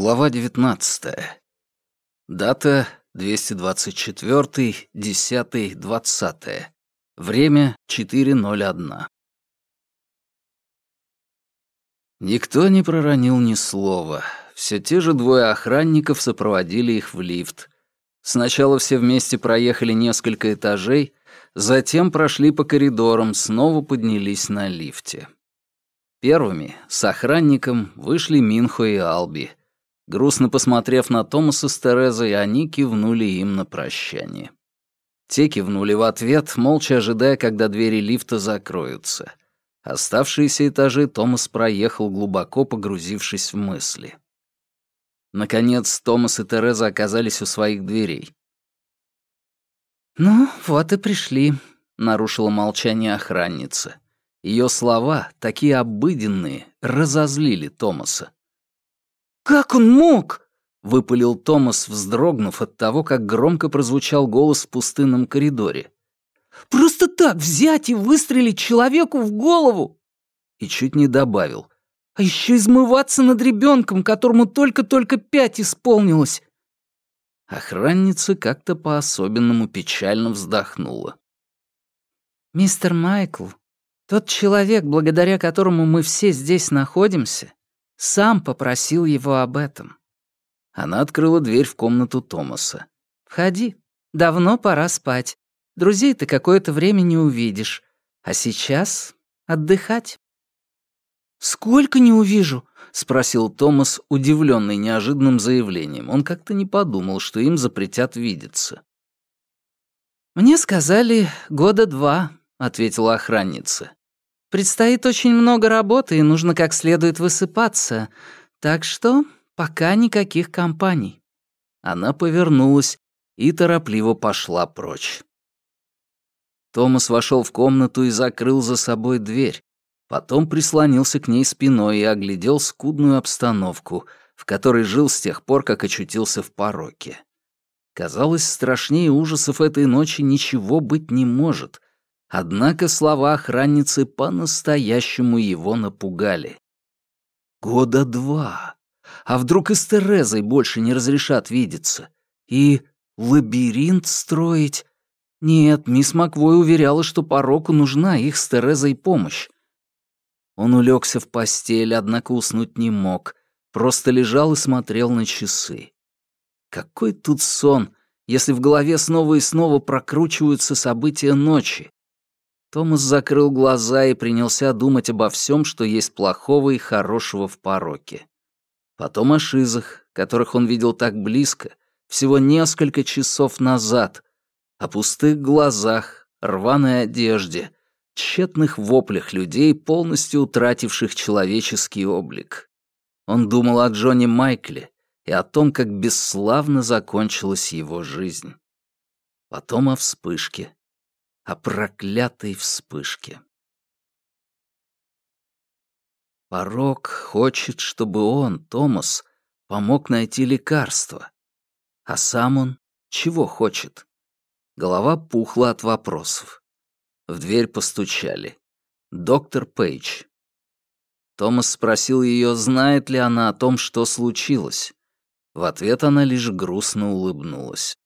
Глава 19. Дата 224.10.20. Время 4.01. Никто не проронил ни слова. Все те же двое охранников сопроводили их в лифт. Сначала все вместе проехали несколько этажей, затем прошли по коридорам, снова поднялись на лифте. Первыми, с охранником, вышли Минхо и Алби — Грустно посмотрев на Томаса с Терезой, они кивнули им на прощание. Те кивнули в ответ, молча ожидая, когда двери лифта закроются. Оставшиеся этажи Томас проехал, глубоко погрузившись в мысли. Наконец, Томас и Тереза оказались у своих дверей. «Ну, вот и пришли», — нарушила молчание охранница. Ее слова, такие обыденные, разозлили Томаса. «Как он мог?» — выпалил Томас, вздрогнув от того, как громко прозвучал голос в пустынном коридоре. «Просто так взять и выстрелить человеку в голову!» И чуть не добавил. «А еще измываться над ребенком, которому только-только пять исполнилось!» Охранница как-то по-особенному печально вздохнула. «Мистер Майкл, тот человек, благодаря которому мы все здесь находимся, сам попросил его об этом. Она открыла дверь в комнату Томаса. «Входи. Давно пора спать. Друзей ты какое-то время не увидишь. А сейчас отдыхать». «Сколько не увижу?» — спросил Томас, удивленный неожиданным заявлением. Он как-то не подумал, что им запретят видеться. «Мне сказали, года два», — ответила охранница. Предстоит очень много работы, и нужно как следует высыпаться. Так что пока никаких компаний». Она повернулась и торопливо пошла прочь. Томас вошел в комнату и закрыл за собой дверь. Потом прислонился к ней спиной и оглядел скудную обстановку, в которой жил с тех пор, как очутился в пороке. Казалось, страшнее ужасов этой ночи ничего быть не может — Однако слова охранницы по-настоящему его напугали. Года два. А вдруг и с Терезой больше не разрешат видеться? И лабиринт строить? Нет, мисс Маквой уверяла, что пороку нужна их с Терезой помощь. Он улегся в постель, однако уснуть не мог, просто лежал и смотрел на часы. Какой тут сон, если в голове снова и снова прокручиваются события ночи? Томас закрыл глаза и принялся думать обо всем, что есть плохого и хорошего в пороке. Потом о шизах, которых он видел так близко, всего несколько часов назад, о пустых глазах, рваной одежде, тщетных воплях людей, полностью утративших человеческий облик. Он думал о Джоне Майкле и о том, как бесславно закончилась его жизнь. Потом о вспышке, о проклятой вспышке. Порок хочет, чтобы он, Томас, помог найти лекарство. А сам он чего хочет? Голова пухла от вопросов. В дверь постучали. Доктор Пейдж. Томас спросил ее, знает ли она о том, что случилось. В ответ она лишь грустно улыбнулась.